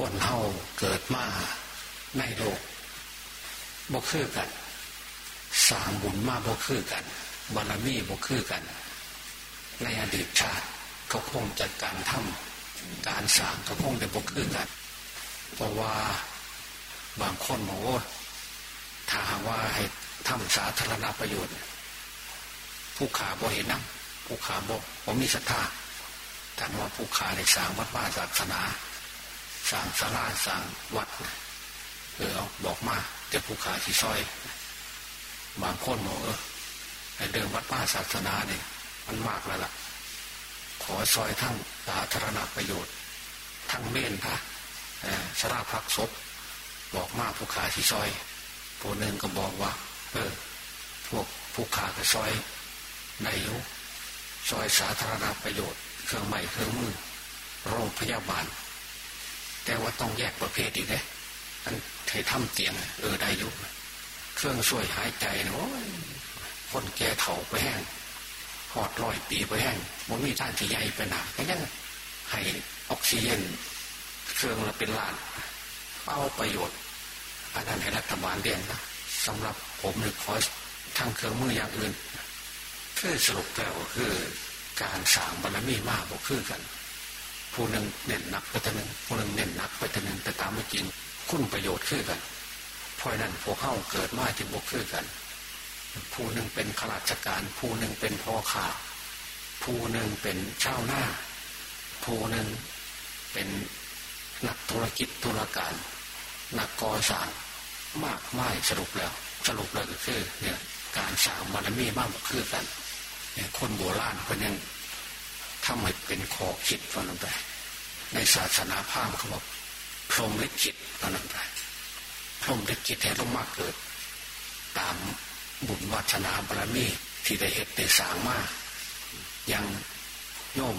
คนเฮาเกิดมาในโลกบ่คือกัน สางบุญมาบ่คือกันบารมีบ่คือกัน ในอดีตชาติเขาคงจัดการทำการสางเขาคงได้บ่คือกัน เพราะว่าบางคนบอกว่าถ้าว่าให้ทำสาธารณประโยชน์ ผู้ขาบ่เห็นนั่งผู้ขาบ่ผมมีศรัทธาแต่ว่าผู้ขาในสร้างวัดบ้านศาสนา สร้างศาลาสร้างวัดเออเอาบอกมาจะผู้ขาที่ซอย บางคนบอกเออเดินวัดบ้าศาสนาเนี่ยมันมากแล้วล่ะ ขอซอยทั้งสาธารณประโยชน์ ทั้งเม่นค่ะสราพักศพบอกมาผู้ขาที่ซอยผู้หนึ่งก็บอกว่า เออ พวกผู้ขาก็ซอยในยุซอยสาธารณประโยชน์ เครื่องใหม่เครื่องมือโรงพยาบาล แต่ว่าต้องแยกประเภทอีกเลยอันเททำเตียงเออได้ยุเครื่องช่วยหายใจนะคนแก่เถ่าไปแห้งหอดลอยปีไปแห้งมันมีท่านที่ใหญ่ไปหนาก็ยังให้ออกซิเจนเครื่องละเป็นล้านเอาประโยชน์อันนั้นให้รัฐบาลเรียนนะสำหรับผมหรือคอสทางเครื่องมืออย่างอื่นคือสรุปแล้วคือการสร้างบารมีมากกว่าคือกัน ผู้หนึ่งเน้นหนักไปตัวหนึ่งผู้หนึ่งเน้นหนักไปตัวหนึ่งแต่ตามไม่จริงคุณประโยชน์คือกันเพราะนั้นพวกเข้าเกิดมาที่บกคือกัน ผู้หนึ่งเป็นข้าราชการ ผู้หนึ่งเป็นพ่อข่าผู้หนึ่งเป็นเจ้าหน้า ผู้หนึ่งเป็นนักธุรกิจธุรการ นักก่อสร้างมากไม่สรุปแล้ว สรุปเลยก็คือเนี่ยการสร้างบารมีมากกว่าคือกันเนี่ยคนโบราณคนยัง ทำให้เป็นขอคิดฟังไปในศาสนาพราหมณ์เขาบอกพรหมลิขิตฟังไปพรหมลิขิตให้ลงมาเกิด ตามบุญวัฒนาบารมีที่ได้เหตุได้สร้างมายังโยม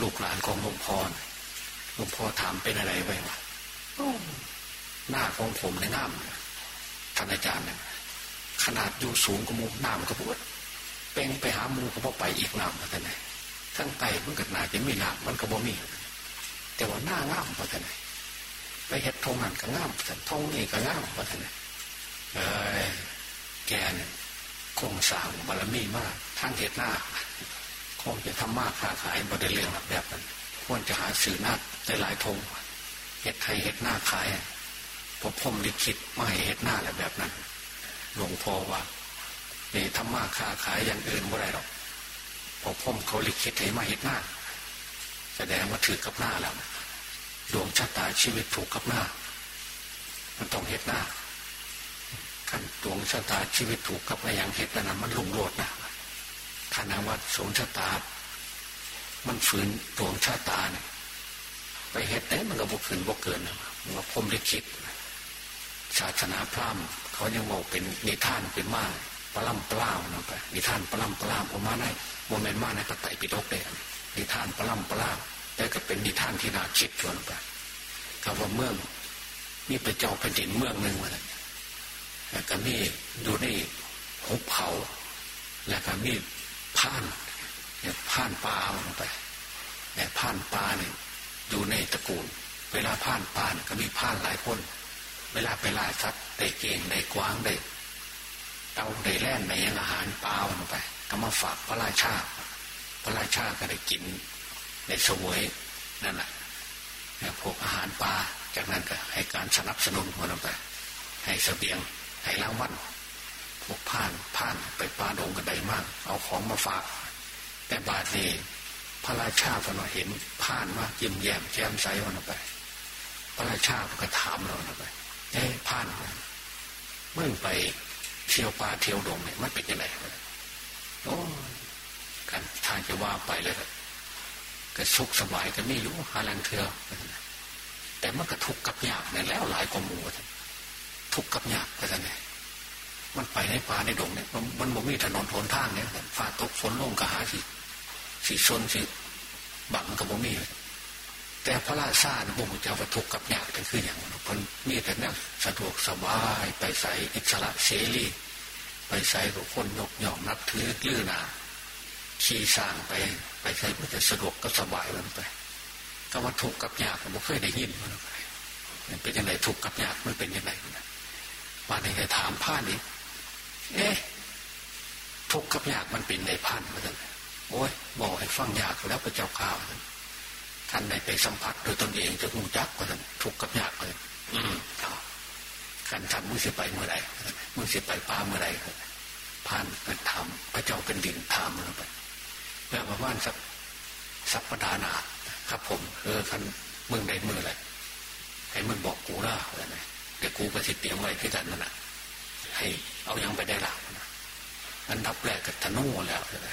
ลูกหลานของหลวงพ่อหลวงพ่อถามเป็นอะไรไว้วะหน้าของผมในน้ำท่านอาจารย์เนี่ยขนาดอยู่สูงกว่ามูน้ำก็ปวดเป่งไปหามูก็พอไปอีกน้ำมาท่านไหน ทั้งไตมันก็นาจะมีน้ำมันก็บ่มี แต่ว่าหน้าง่ามมาท่านไนไปเห็ดทงนั่นก็ง่ามท่านทงนี่ก็ง่ามมาท่านไนเออแกเนี่ยคงสร้างบารมีมากทั้งเห็ดหน้าคงจะทำมากค้าขายบริเรื่องแบบนั้นควรจะหาสื่อหน้าได้หลายทงเห็ดไทยเห็ดหน้าขายพอพมลิขิตไม่เห็ดหน้าแหละแบบนั้น หลวงพ่อว่าเนี่ทำมาค้าขายอย่างอื่นบ่ได้หรอก พอพ่อมเขาลิขิตให้มาเห็ดหน้า แสดงว่าถือกับหน้าแล้วดวงชะตาชีวิตถูกกับหน้า มันต้องเห็ดหน้าขันดวงชะตาชีวิตถูกกับอะไรอย่างเห็ดนั้นมันลงโลดนะขณะว่าสงชะตา มันฝืนดวงชะตาเนี่ยไปเห็ดไหนมันก็บกขืนบกเกินนะมันก็พมลิขิตศาสนาพราหมณ์เขายังบอกเป็นนิทานเป็นมาก ปลัมปล่านะไปนิทานปลัมปล่าผมมาในโมเมนต์มาในพระไตรปิฎกเดนิทานปลัมปล่าแต่ก็เป็นนิทานที่น่าคิดชวนไปคำว่าเมืองนี่ไปเจ้าแผ่นดินเมืองหนึ่งมาแล้วก็มีอยู่ในหุบเขา แล้วก็มีผ่านเนี่ยผ่านป่าลงไปเนี่ยผ่านป่าเนี่ยอยู่ในตระกูล เวลาผ่านป่าก็มีผ่านหลายคน เวลาไปล่าสัตว์ได้เก่งได้กว้างได้ เต่าได้แล่นได้ยังอาหารปลาลงไปก็มาฝากพระราชา พระราชาก็ได้กินในสวยนั่นแหละพวกอาหารปลาจากนั้นก็ให้การสนับสนุนมันลงไป ให้เสบียงให้รางวัลพวกผ่านผ่านไปปลาดงกันได้มาก เอาของมาฝาก แต่บาดนี้พระราชาพอเราเห็นผ่านมายิ้มแย้มแจ่มใสวันไป พระราชาก็ถามเราไปเอ้ผ่านเมื่อไป เที่ยวป่าเที่ยวดงเนี่ยมันเป็นยังไงโอ้กันทางจะว่าไปเลยก็สุขสบายก็ไม่รู้หาแรงเถื่อแต่มันก็ทุกข์กับยากเนี่ยแล้วหลายกว่าหมู่ทุกข์กับยากก็จะไงมันไปในป่าในดงเนี่ยมันบ่มีถนนทนทางเนี่ยฝ่าตกฝนลงกระหาสิสิชนสิบังกับบ่มี แต่พระราชาเนี่ยบ่มเจ้าวัตถุกับยากเป็นคืออย่างคนมีแต่เนี่ยสะดวกสบายไปใส่อิสระเสรีไปใส่กับคนยกย่องนับถือลื้อนาขี่สร้างไปไปใส่เพื่อจะสะดวกก็สบายมันไปก็วัตถุกับยากผมเคยได้ยินมันเป็นยังไงทุกกับยากมันเป็นยังไงมาในถามพานอีกเอ๊ะทุกกับยากมันเป็นในพันมือนกันโอ้ยบอกให้ฟังยากแล้วพระเจ้าข่าว ท่านได้ไปสัมผัสโดยตนเองจะหูจักกว่าท่านทุกข์กับยากเลยอืมเอาขันทำมือเสียไปเมื่อไรมือเสียไปป้าเมื่อไรผ่านเป็นถามพระเจ้าเป็นดินถามมันไปเมื่อประมาณสักสัปดาห์นาครับผม เออคันมึงได้มืออะไรให้มึงบอกกูล่ะอะไรเดี๋ยวกูก็สิเตรียมไว้ที่กันนั่นแหะให้เอายังไปได้หลักอันดับแรกกับธนูแล้วอะไร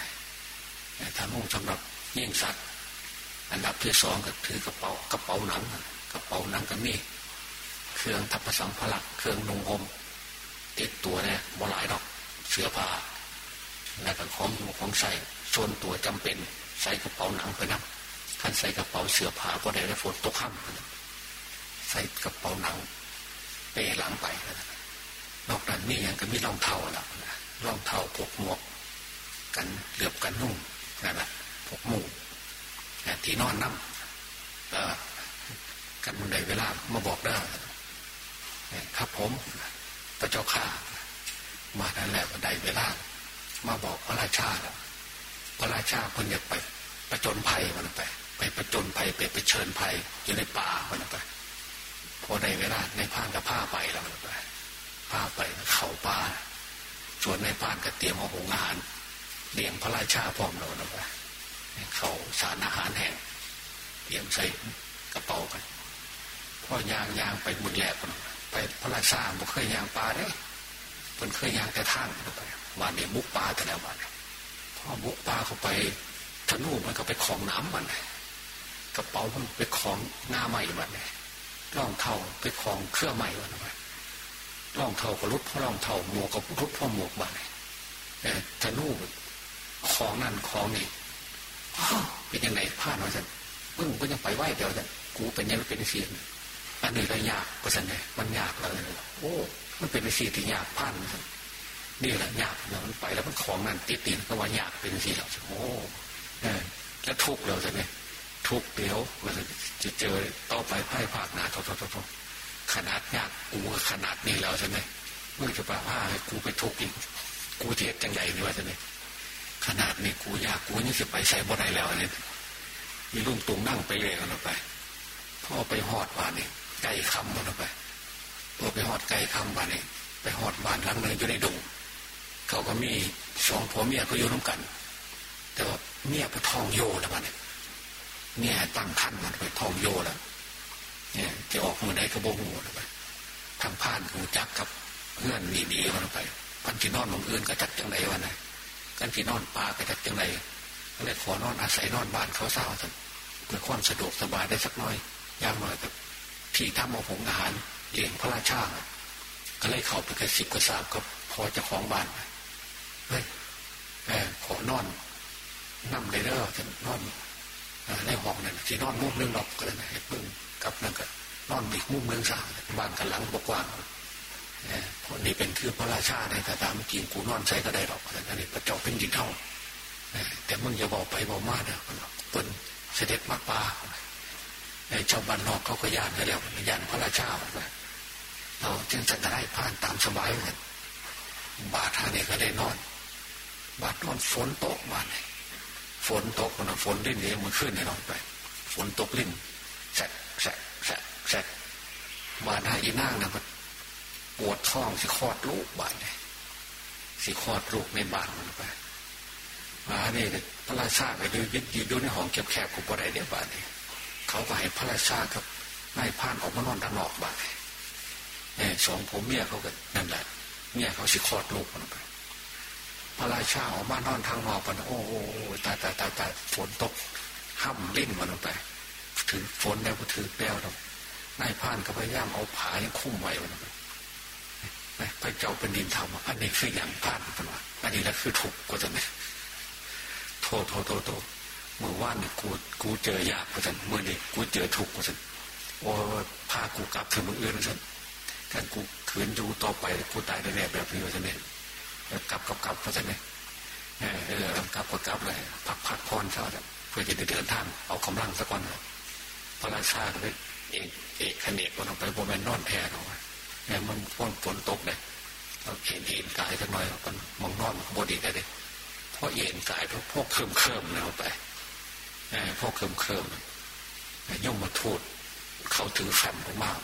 ธนูสำหรับยิ่งสัตว์ อันดับที่สองก็ถือกระเป๋ากระเป๋าหนัง กระเป๋าหนังก็มีเครื่องทัพสังพลักเครื่องนุ่งห่มติดตัวเนี่ยบ่หลายดอกเสื้อผ้าแล้วก็ของของใส่ส่วนตัวจำเป็นใส่กระเป๋าหนังไปนะท่านใส่กระเป๋าเสื้อผ้าพอได้แล้วฝนตกค่ำใส่กระเป๋าหนัง เป้หลังไปนอกนั้นนี่ยังก็มีรองเท้าแล้วรองเท้าพกหมวก กันเหลือบกันนุ่งนั่นแหละพกหมู่ ที่นอนน้ำกันมันได้เวลามาบอกได้ครับผมพระเจ้าข่ามานั่นแหละได้เวลา มาบอกพระราชาแล้วพระราชาคนอยากไปประจนภัยมันไป ไปประจนภัยไปไปเชิญภัยอยู่ในป่ามันไปพอได้เวลาในพานกับผ้าไปแล้วมันไปผ้าไปเข่าป่าส่วนในพานก็เตรียมเอาหงอาหารเลี้ยงพระราชาพร้อมเราไป เขาสารอาหารแห้งเตรียมใส่กระเป๋ากันพ่อยางยางไปบุญแหลกไปพระราชาบุเคยยางปลาได้มันเคยยางแต่ทางไปวันนี้บุกปลาแต่แล้ววันพ่อบุกปลาเข้าไปธนูมันก็ไปของน้ำมัน กระเป๋ามันไปของหน้าใหม่มันร่องเท่าไปของเครื่องใหม่มันไปร่องเท่ากับรุดพ่อร่องเท่าหมวกกับรุดพ่อหมวกมันธนูของนั่นของนี่ เป็นยังไงพลาดมาสันมึงก็ยังไปไหวเดี๋ยวสันกูเป็นยังเป็นเสียงอันนี้ก็ยากก็สันเลยมันยากเลยโอ้มันเป็นสีที่ยากพลาดมาสันนี่แหละยากแล้วมันไปแล้วมันของนั่นติดติดก็ว่ายากเป็นสีเราโอ้แล้วทุกเราสันเลยทุกเดี๋ยวมันจะเจอต่อไปไพ่ภาคหนาทอทอทขนาดยากกูขนาดนี้แล้วใช่ไหมมึงจะไปผ้าให้กูไปทุกข์อีกกูเจ็บจังใหญ่นี่ว่าใช่ไหม ขนาดนี้กูยากกูนี่จะไปใส่บ่ได้แล้วเนี่ยมีลุงตุงนั่งไปเลยกันไปพ่อไปหอดบ้านนี่ไก่คำมันไปพ่อไปหอดไก่คำบ้านนี่ไปหอดบ้านหลังหนึ่งอยู่ในดงเขาก็มีสองผัวเมียเขาอยู่ร่วมกัน แต่ว่าเมียไปทองโยแล้วบ้านนี่เมียตั้งคันมันไปทองโยแล้วเนี่ยจะออกมือได้ก็โบหูแล้วไปทางผ่านหูจักกับเพื่อนดีๆมันไปพันที่นอนของเอื่นก็จัดจังไรวะนะ กันที่นอนป่าก็จัดจังไรก็เลยขอนอนอาศัยนอนบ้านเขาเศร้าสันเพื่อความสะดวกสบายได้สักน้อยยามหน่อยกับที่ทำเอาผงอาหารเลี้ยงพระราชาก็เลยเข้าไปกระสิบกระสาบก็พอจะของบ้านเฮ้ยขอนอนนั่งเลยเด้อจะนอนในห้องนั่นที่นอนมุมนึงดอกก็เลยให้พึ่งกับนั่นก็นอนอีกมุมนึงสามบ้านกันหลังบกว้าง พอนี่เป็นคือพระราชาในต่ตามจริงกูนอนใช้ก็ได้หรอกอันนี้พระเจ้าเป็นดินเท่าแต่มึงอย่าบอกไปบอกมาเนะเปิ้นเสด็จมาป่าชาวบ้านนอกเขาก็ยานกันแล้วยานพระราชาเราจึงจะได้ผ่านตามสบายกันบาดทานี่ก็ได้นอน บาทนอนฝนตกบาทฝนตกนะฝนดิ้นเองมันขึ้นในนอนไป ฝนตกลิ้นแสะแสะแสะแสะบาทาอีนั่งนะมัน ปวดท้องสิคลอดลูกบาทเนี่ยสิคลอดลูกในบ้านมันไปมาเนี่ยพระราชาไปดูยึดยืดดูในห้องแคบๆของปรายเดียบาทเนี่ยเขาก็ให้พระราชากับนายพานออกมานอนด้านนอกบาทเนี่ยสองผมเมียเขาก็นั่นแหละเมียเขาสิคลอดลูกมันไปพระราชาออกมานอนทางนอกมันโอ้โหตายตายตายตายฝนตกห้ำลิ้นมันไปถือฝนแล้วก็ถือแป้วล้วนายพานก็พยายามเอาผายังคุ้มไว้มันไป พระเจ้าเป็นดินทำอันนี้คืออย่างพานเป็นว่าอันนี้แหละคือถูกกว่าจะไหมโทษโทษโทษโทษเมื่อว่านเนี่ยกูกูเจอยากกว่าฉันเมื่อนี้กูเจอถูกกว่าฉันโอ้พากูกลับถึงมืออื่นฉันการกูขืนอยู่ต่อไปกูตายแน่แบบนี้ว่าฉันเนี่ยกลับกลับกลับว่าฉันเนี่ยเออกลับก็กลับเลยพักพักพรเช้าเพื่อจะได้เดินทางเอากำลังสักวันพระราชาเลยเอกเอกขเนกมันออกไปบนแมนนอนแทนออกมา เนี่ยมันฝนฝนตกเลยเราเห็นเอ็นกายสักหน่อยมันมองนอนบดีได้เลยเพราะเอ็นกายเพราะพวกเคิมเคิมเนี่ยไปพวกเคิมเคิมย่อมมาทูดเขาถือแฟมมาก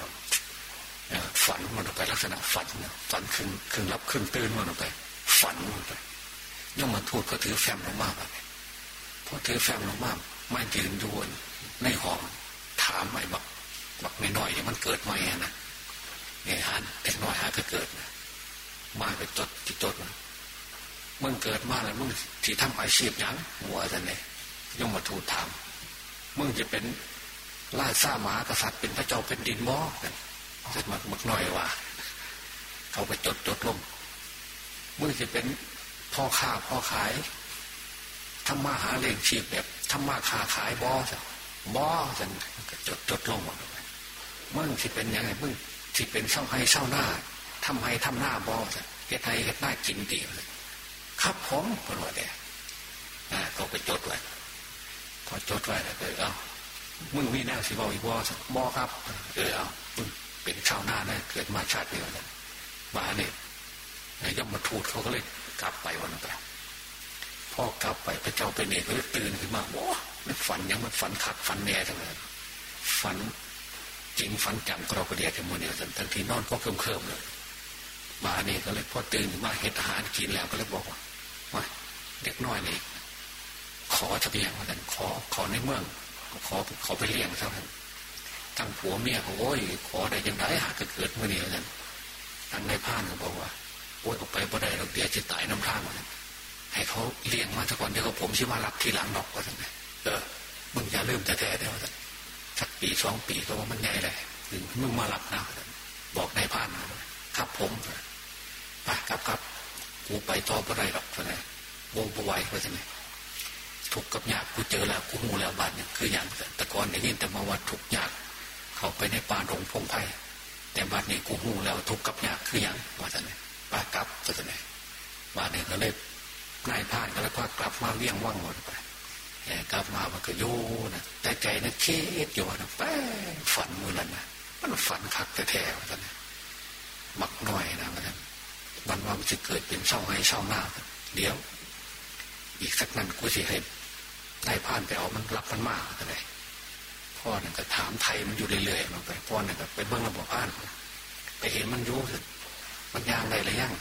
ๆฝันมันไปลักษณะฝันฝันขึ้นขึ้นรับขึ้นตื่นมันไป ฝันมันไปย่อมมาทูดเขาถือแฟมมากๆพอถือแฟมมากไม่ยืนดูในห้องถามไม่บอกบอกไม่น้อยมันเกิดมาไงนะ เนี่ยฮันเด็กน้อยฮะก็เกิดมาไปจดที่จดนะมึงเกิดมาแล้วมึงที่ทำอาชีพยังหัวจะเนี่ยย่อมมาทูดถามมึงจะเป็นราชาหมากษัตริย์เป็นพระเจ้าเป็นดินบ่เสร็จมาบักหน่อยว่าเขาไปจดจดลงมึงจะเป็นพ่อค้าพ่อขายทำมาหาเลี้ยงชีพแบบทำมาค้าขายบ่จ้ะบ่จันจดจดลงหมดมึงที่เป็นยังไงมึง ที่เป็นเศร้าให้เศร้าหน้าทำให้ทำหน้าบ่จ้ะเฮ็ดให้เฮ็ดหน้ากินดีเลยครับผมเป็นว่าเดียเขาไปจดไว้พอจดไว้แล้วก็เอามึงมีแนวสิบอกอีกบ่บ่ครับ เออเอาเป็นชาวนานะเกิดมาชาติเดียวกันมาเนี่ยย่อมมาทูดเขาก็เลยกลับไปวันนั้นไปพอกลับไปพระเจ้าเป็นเอกก็เลยตื่นขึ้นมาว้ามันฝันยังมันฝันขัดฝันแน่ทั้งนั้นฝัน จริงฝันจำกรอกระเดียกันหมดเนี่ยทันทีนอนก็เคิมเคลิมเลยมาเนี่ยก็เลยพอตื่นมาเห็ดอาหารกินแล้วก็เลยบอกว่าว่าเด็กน้อยนี่ขอจะเบียงว่าท่านขอขอในเมืองขอขอไปเลี้ยงเท่านั้นทั้งผัวเมียโอ้ยขอได้ยังไงหากเกิดเมื่อนี้ท่านทั้งในพานก็บอกว่าโอ้ยออกไปบ่ได้เราเดียจะตายน้ำท่ามาให้เขาเลี้ยงมาสักก่อนเดี๋ยวผมชิมารับทีหลังดอกว่าท่านเออมึงอย่าลืมแต่แท้เดียวท่าน ปีสองปีก็ว่ามันใหญ่เลยถึงมึงมารับนะบอกนายพานครับผมไปครับครับกูไปต่อบ่ได้หรอกท่านวงปไหวว่าท่านทุกกับยากกูเจอแล้วกูหูแล้วบาดเนี่ยคืออย่างแต่ก่อนได้ยินแต่มาว่าทุกยาก เขาไปในป่าหลงพงไพ่แต่บาดนี้กูหูแล้วทุกกับยากคืออย่างว่าจะไหนปากลับจะไหนบาดเนี่ยก็เลยนายพานก็เลยพากลับมาเลี้ยงว่างหมดไป กลับมามันก็โยนะแต่ใจนะคิดอยู่นะแป้ฝันมือนั้นนะมันฝันคักแต่แท้ว่าจะไหมักหน่อยนะว่าจะวันว่ามันจะเกิดเป็นเศร้าให้เศร้าหน้าเดี๋ยว อีกสักนั้นกูจะให้นายพานไปเอามันรับมันมาอะไรพ่อเนี่ยก็ถามไทยมันอยู่เรื่อยๆมันไปพ่อเนี่ยก็ไปเบิ้งระบบอ่านไปเห็นมันยุ่งมันย่างได้หรือยัง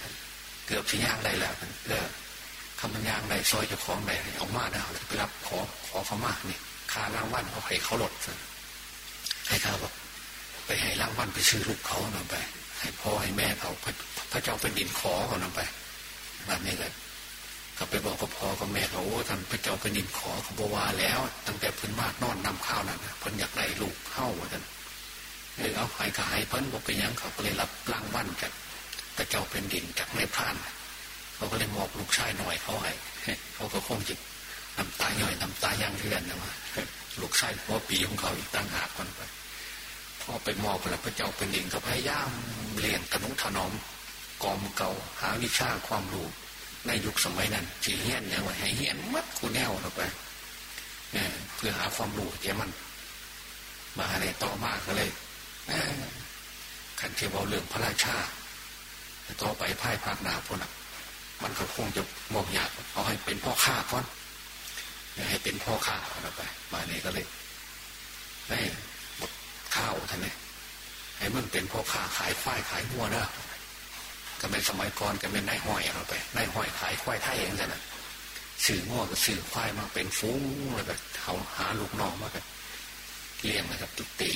เกือบที่ย่างได้แล้วเออ คำมันย่างได้ซอยจะคล้องได้เอามานะไปรับขอขอเขามากนี่ค่าร่างวันเขาให้เขาลดให้เขาบอกไปให้ร่างวันไปซื้อลูกเขาหน่อยไป ให้พ่อให้แม่เขาพระเจ้าเป็นดินขอเขาหน่อยไปแบบนี้เลยก็ไปบอกกับพ่อกับแม่เขาโอ้ท่านพระเจ้าเป็นดินขอเขาบอกว่าแล้ว ตั้งแต่เพื้นมากนอนนำข้าวนั่นเพิ่นอยากได้ลูกเข้าว่าท่านเออเอาหายกายเพิ่นบอกไปยังเขาก็เลยรับร่างวันจากพระเจ้าเป็นดินจากในพราน เขาก็เลยมอบลูกชายหน่อยเขาให้เขาก็คงจิตน้ำตาหย่อยน้ำตาย่างเรือนนะว่าลูกชายหัวปีของเขาอีกตั้งหากคนไปพ่อไปมอบแล้วพระเจ้าเป็นดินก็พยายามเลี้ยงตนุถนอมกอมเก่าหาวิชาความรู้ในยุคสมัยนั้นจีเฮียนอย่างว่าให้เฮียนมัดคูแนวเราไปเพื่อหาความรู้เจ้ามัน มาอะไรต่อมาก็เลยขันเทวาเรื่องพระราชาต่อไปพ่ายภาคนาพนัก มันก็คงจะมองยากเอาให้เป็นพ่อข้าก่อนให้เป็นพ่อข้าเราไป มาเนี่ยก็เลยให้หมดข้าวท่านเนี่ยให้มึงเป็นพ่อข้าขายควายขายวัวนะก็เป็นสมัยก่อนก็เป็นนายห้อยเราไปนายห้อยขายควายไทยเองนะสื่อง้อกับสื่อควายมาเป็นฟุ้งเลยแบบเขาหาลูกน้องมากันเลี้ยงมากับตุตี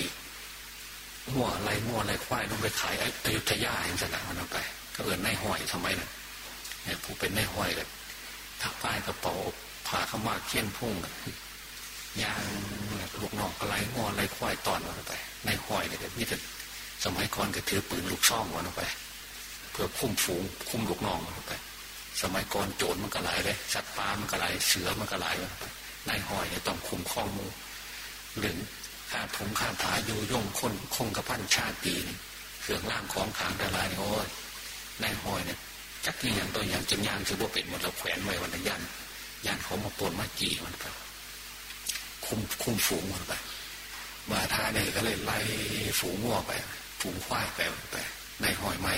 ง้ออะไรง้ออะไรควายต้องไปขายอยุธยาเองสนะมันไป ก็เอินนายห้อยสมัยนั้นเนี่ย ผู้เป็นนายห้อยกันทักป้ายกระเป๋าผ่าเข้ามาเขี้ยนพุ่งยางลูกน้องอะไรงออะไรควายตอนมันไปนห้อยเนี่ยนี่แต่สมัยก่อนก็ถือปืนลูกช่องมันไป เพื่อคุ้มฝูงคุ้มลูกน้องมันไป สมัยก่อนโจรมันก็หลายเลยสัตว์ป่ามันก็หลายเสือมันก็หลายนายหอยเนี่ยต้องคุมข้อมูลหรือข้าถงข้าผาอยู่ย่งคนคงกระพันชาตินเครื่องล่างของขางดารายโอ้ยนายหอยเนี่ย จักที่อย่างตัวอย่างจนยางถือว่าเป็นหมดเราแขวนไว้วันยันยันเขามาปนมาจีมันไปคุมคุมฝูงมันไปมาถ้าานนี่ก็เลยไล่ฝูงงัวไป ฝูงควายไปไปในหอยไม้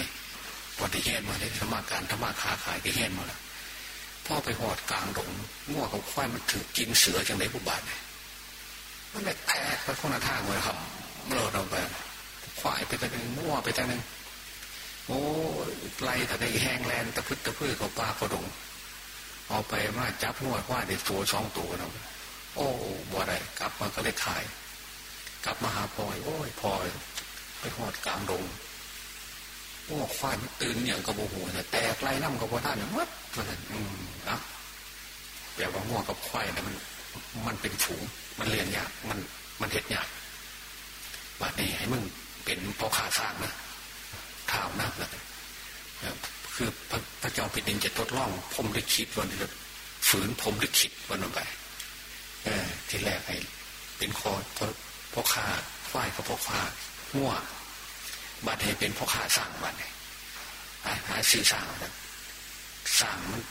ปฏิเห็นมาเลยธรรมาการธรรมาคาขายที่เห็นมาแล้วพ่อไปหอดกลางดงงัวกับควายมันถือกินเสือจังไรผู้บาทเนี่ยมันแตกไปคนละทางเลยครับเราเราไปควายไปแต่หนึ่งงัวไปแต่หนึ่ง โอ้ไล่แต่ได้แห้งแลนตะพึดตะพื้เขาปลากระดงเอาไปมาจับงัวควายได้ตัวสองตัวนะโอ้บ่ได้กลับมาก็เลยขาย กลับมาหาพลอยโอ้ยพลอยไปหอดกลางดงโอ้ควายมันตื่นอย่างกระโบหัวแต่แตกไล่น้ำกระโบท่านเนี่ยมัดมันอืมนะแต่ว่าง่วงกับควายเนี่ยมัน มันเป็นฝูง มันเรียนยากมันมันเห็ดยากบาดนี้ให้มึงเป็นพอขาสร้างนะ นักเลยคือพระเจ้าเป็นดินจะทดลองพรมได้คิดวันนี้ฝืนพรมได้คิดวันนั้นไปทีแรกให้เป็นคอพ่อขาควายกับพ่อขาง่วบัดให้เป็นพ่อขาสร้างบัดเนี่ยหาสื่อสร้างนะสร้างมัน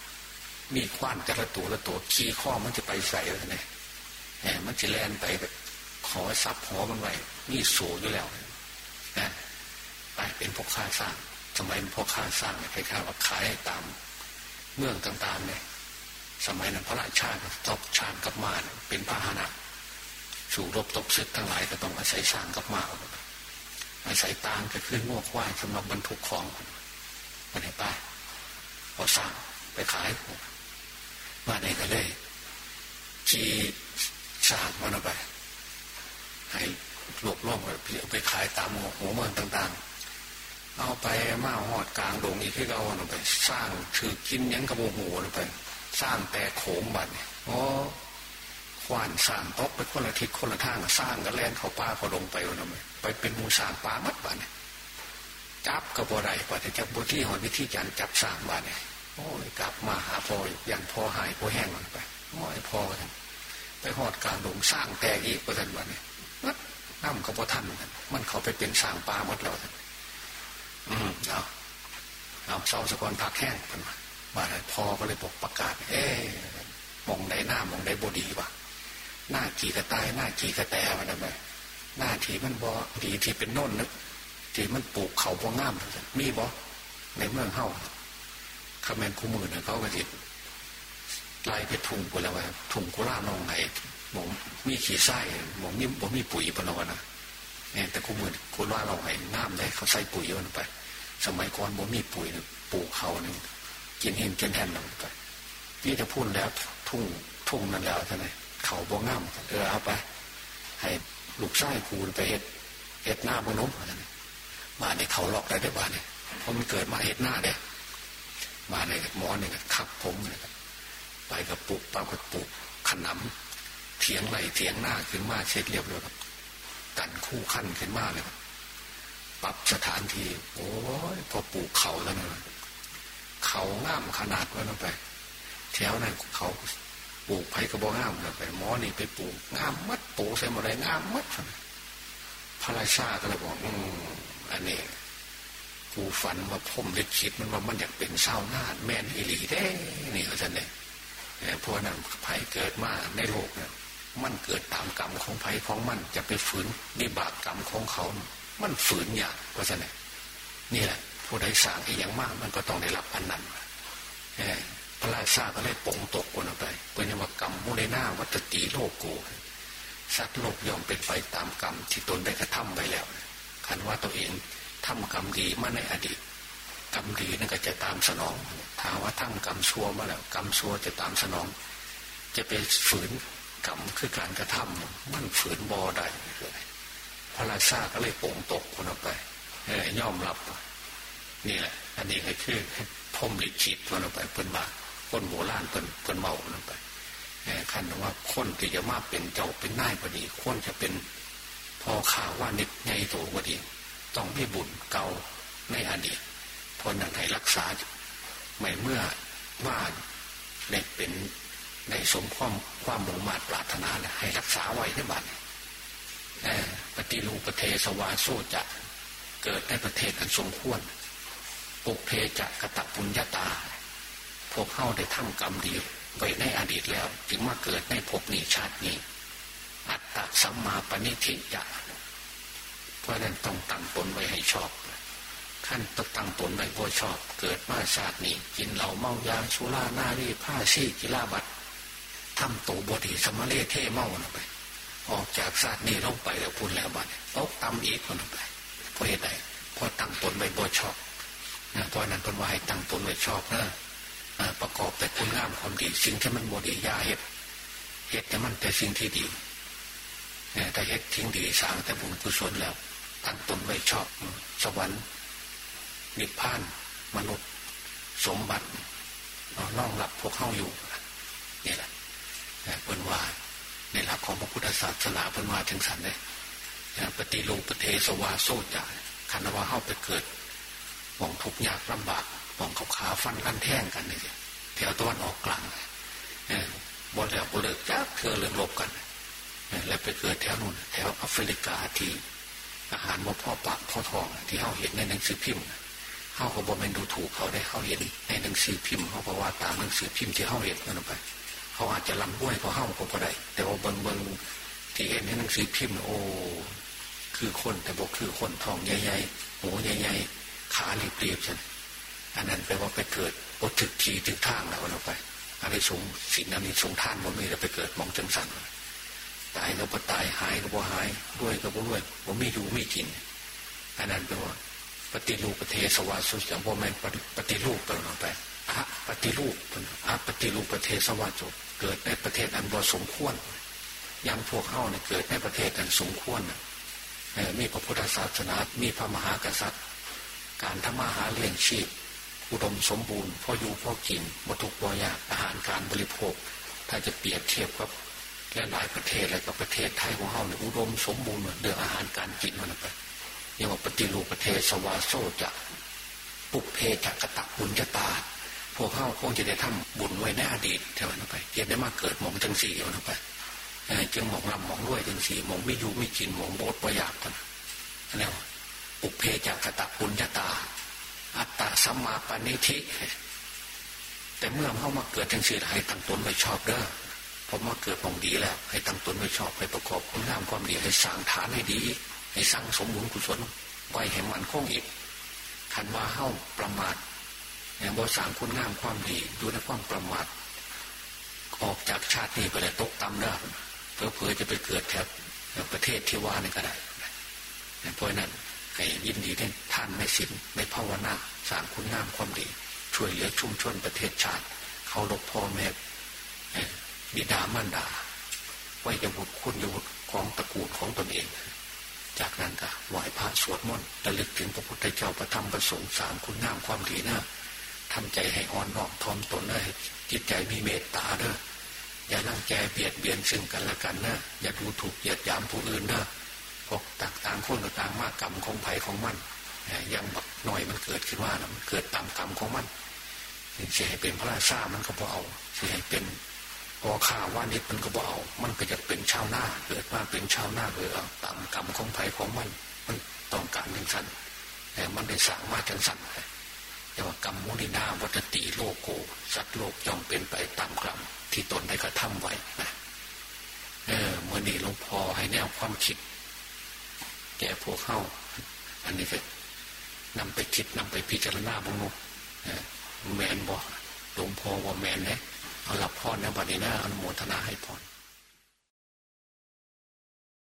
มีคว้านจะละตัวละตัวขี้ข้อมันจะไปใส่เลยเนี่ยมันจะแล่นไปแบบขอซับหัวมันไว้นี่สูอยู่แล้ว ไปเป็นพ่อค้าสร้างสมัยพ่อค้าสร้างเนี่ยใครๆว่าขายตามเมืองต่างๆเนี่ยสมัยนั้นพระราชาตบชานกับมาเป็นพาหนะสู่รบตบศึกทั้งหลายก็ต้องอาศัยสร้างกับมาอาศัยตางก็ขึ้นงวกว่ายสำหรับบรรทุกของมันให้ไปพอสร้างไปขายมาในก็เลยขี่สร้างมันไปให้รวบรวมไปไปขายตามหัวเมืองต่าง ๆ เอาไปมาหอดกลางดงอีกที่เราเอาไป สร้างถือกินยังกระโมโหไป สร้างแต่โขมบัตรเนี่ยอ๋อควานสร้างตกไปคนละทิศคนละทางสร้างกันแล่นเขาป่าเขาลงไปวันนั้นไปเป็นมูสร้างป่ามัดบัตรเนี่ยจับกระบอไรกว่าจะจับบุที่หอนวิธีการจับสร้างบัตรเนี่ยโอ้ยกลับมาหาพ่อยันพ่อหายพ่อแห้งมันไปโอ้ยพ่อกันไปหอดกลางดงสร้างแต่อีกประทันบัตเนี่ยน้ำกระบอทันมันมันเขาไปเป็นสร้างป่ามัดเราอืมเอา เอาเสาสะกอนพักแห้งมันมาบ้านพ่อก็เลยบอกประกาศ เอ๊มองในหน้ามองในบดีวะหน้าขี่กระต่ายหน้าขี่กระแตมันทำไมหน้าทีมันบอดีที่เป็นน้นนึกทีมันปลูกเขาพวงงามมีบอในเมืองเฮาคาแมนคู่มือเนี่ยเขาก็ติดไล่ไปทุ่งกูแล้วว่าถุงกุล่านองไงหมองมีขี่ไส้มองมีบ่มีปุ๋ยปนวนะเนี่ยแต่คู่มือกุล่าเราไงงามได้เขาใส่ปุ๋ยมันไป สมัยก่อนบ่มีปุ๋ยปลูกเขาหนึ่งกินเห็นกินแทนลงไปพี่จะพูดแล้วทุ่งทุ่งนั่นแล้วใช่ไหมเขาบ่งามเออเอาไป ให้ลูกชายคูไปเห็ดเห็ดหน้าบนนมมาเนี่ยเขาหลอกได้ได้บ้านเนี่ยเพราะมันเกิดมาเห็ดหน้าเนี่ยมาเนี่ยหมอเนี่ยขับผมเนี่ยไปกับปุกปากับปุกขนำเถียงไหลเถียงหน้าขึ้นมาเช็ดเรียบร้อยกันคู่ขั้นขึ้นมาเลยครับ ปรับสถานที่ โอ้ยพอปลูกเขาแล้วนะเขาง่ามขนาดว่าลงไปแถวนั้นเขาปลูกไผ่กระบอกง่ามลยไปหมอนี่ไปปลูกง่ามมัดปลูกใส่หมดเลยงามมัดพระราชาก็เลยบอกอืมอันนี้กูฝันว่าผมได้คิดมันว่ามันอยากเป็นเศร้าหน้าแม่นอิลีได้นี่เขาจะเนี่ยพวกนั้นไผ่เกิดมาในโลกเนี่ยมันเกิดตามกรรมของไผ่ของมันจะไปฝืนนิบาตกรรมของเขา มันฝืนอย่างก็จะเนี่ยนี่แหละผู้ใดสร้างอย่างมาก มันก็ต้องได้รับอันนั้นพระราชาก็เลยปงตกคนไปเป็นว่ากรรมมุเลนาวัตติโลกโกสัตว์โลกยอมเป็นไปตามกรรมที่ตนได้กระทำไปแล้วคันว่าตัวเองทำกรรมดีมาในอดีตกรรมดีนั่นก็จะตามสนองถ้าว่าทำกรรมชั่วมาแล้วกรรมชั่วจะตามสนอง จะไปฝืนกรรมคือการกระทำมันฝืนบอได้เลย ระราชาก็เลยป่งตกคนออกไปย่อมรับนี่แหละ อันนี้ก็คือพมลิขิตคนออกไปเป็นบาคนโบราณเป็นเป็นเมาลงไปคันว่าคนที่จะมาเป็นเจ้าเป็นนายพอดีคนจะเป็นพอข่าวว่านิดไงโตพอดี ต้องมีบุญเก่าในอดีตพอนั้นให้รักษาไม่เมื่อว่าในเป็นในสมความความมุ่งมา่ปรารถนาให้รักษาไว้ที่บ้าน ปฏิรูปประเทศวาโซจะเกิดในประเทศอันสมควรปุเพจะกะตะปุญญาตา พวกเข้าได้ทำกรรมดีไว้ในอดีตแล้ว จึงมาเกิดในภพนี้ชาตินี้ อัตตะสัมมาปณิทิจะเพราะนั้นต้องตั้งตนไว้ให้ชอบขั้นต้องตั้งตนไว้บ่ชอบ เกิดมาชาตินี้ กินเหล้าเมายาชุราหน้ารีผ้าชีกีฬาบัตรทำตัวบดีสมเลเทเมาไป ออกจากชาตินี้ลงไปแล้วพูดแล้วบัตรตกตำอีกคนไปเพราะเหตุใดเพราะตั้งตนไว้บ่ชอบนะเพราะนั้นเป็นว่าให้ตั้งตนไว้ชอบนะประกอบแต่คุณงามความดีสิ่งที่มันบดียาเหตุเหตุแต่มันแต่สิ่งที่ดีแต่เหตุทิ้งดีสางแต่บุญกุศลแล้วตั้งตนไว้ชอบสวรรค์นิพพาน มนุษย์ สมบัติน้องหลับพวกเข้าอยู่นี่แหละเป็นว่า ในหลักของพระพุทธศาสนาเป็นว่าถึงสันเลยปฏิรูปเทสวาโซจ่าคันว่าเข้าไปเกิดมองทุกข์ยากลำบากมองเขาขาฟันกันแท่งกันนี่แถวตะวันออกกลางบนแล้วบนเลิกจักเธอเลิกลบกันแล้วไปเกิดแถวนู้นแถวแอฟริกาที่อาหารว่าพ่อปากพ่อทอง ที่เขาเห็นในหนังสือพิมพ์เขาก็บอกมันดูถูกเขาได้เขาเห็นในหนังสือพิมพ์เขาบอกว่าตามหนังสือพิมพ์ที่เขาเห็นกันไป เขาอาจจะลำด้วยเขาเข้าก็ได้ แต่ว่าบางบางที่เห็นในหนังสือพิมพ์โอ้คือคนแต่บอกคือคนทองใหญ่ๆหูใหญ่ๆขาเรียบๆใช่อันนั้นแปลว่าไปเกิดโอถึกทีถึกทางแล้วเราไปอะไรสงสิ่งนั้นนี่สงท่านบ่มีแล้วไปเกิดมองจังสันตายก็บ่ตายหายก็บ่หายด้วยก็บ่ด้วยบ่มีอยู่ไม่กินอันนั้นแปลว่าปฏิรูปประเทศสวาสุสังบ่แม่นปฏิรูปไปไปอะปฏิรูปอะปฏิรูปประเทศสวาจบ เกิดในประเทศอันบ่สมควรยังพวกเข้าเนี่ยเกิดในประเทศอันสมควรมีพระพุทธศาสนา มีพระมหากษัตริย์ การทำมาหาเลี้ยงชีพ อุดมสมบูรณ์พออยู่พอกินบทุกบ่อยากอาหารการบริโภค ถ้าจะเปรียบเทียบกับหลายประเทศอะไรกับประเทศไทยของเราเนี่ยอุดมสมบูรณ์เรื่องอาหารการกินมันไปเรียกว่าปฏิรูปประเทศสวาโซจะปุกเพจักตะบุญจตา พวกเขาคงจะได้ทำบุญไว้ในอดีตเท่านั้นไปเกียได้มาเกิดหมองจังสี่เอานั้นไปจึงหมองลำหมองด้วยจังสี่หมองไม่อยู่ไม่กินหมองโบดประหยัดกันนี่ว่าปุเพจักตะบุญจตา อัตตาสัมมาปณิธิแต่เมื่อเขามาเกิดจังสีให้ตั้งตนไม่ชอบเด้อพอมาเกิดมองดีแล้ว ให้ตั้งตนไม่ชอบให้ประกอบคุณงามความดีให้สร้างฐานให้ดี ให้สร้างสมบูรณ์กุศลไว้ให้มันคงอีกขันว่าเข้าประมาท อย่างบริสางคุณงามความดีดูในความประมาทออกจากชาตินี้ไปเลยตกต่ำเด้อเพื่อเพื่อจะไปเกิดแถบประเทศที่ว่านี่ก็ได้เพราะนั้นให้ยินดีได้ท่านในศีลในภาวนาสางคุณงามความดี ช่วยเหลือชุมชนประเทศชาติ เขาลบพ่อแม่บิดามารดาไว้จะบุตรคุณจะบุตรของตระกูลของตนเอง จากนั้นก็ไหว้พระสวดมนต์ระลึกถึงพระพุทธเจ้าประธรรมประสงค์สามคุณงามความดีนะ ทำใจให้อ่อนน้อมทอมตนเลยจิตใจมีเมตตาเด้ออย่าลังแกเบียดเบียนซึ่งกันและกันนะอย่าดูถูกเหยียดหยามผู้อื่นนะพกต่างต่างคนต่างมากกรรมของไผ่ของมันยังบักหน่อยมันเกิดขึ้นว่านะมันเกิดตามกรรมของมันเสียให้เป็นพระราชามันก็บ่เอาเสียให้เป็นพอข่าว่านิดมันก็บ่เอา มันก็จะเป็นชาวนาเกิดมาเป็นชาวนาเลยเอาตามกรรมของไผ่ของมัน มันต้องการจังสันแต่มันได้สั่งมาจังสัน แต่ว่ากรรมมุนินาวัตติโลโกสัตว์โลกย่อมเป็นไปตามกรรมที่ตนได้กระทำไว้นะเออเมื่อนี้หลวงพ่อให้แนวความคิด แก่พวกเข้า อันนี้ก็นำไปคิดนำไปพิจารณาบุญแมนบอกหลวงพ่อว่าแมนเนี่ยเอาหลับพ่อนะบัดนี้นะอนุโมทนาให้พร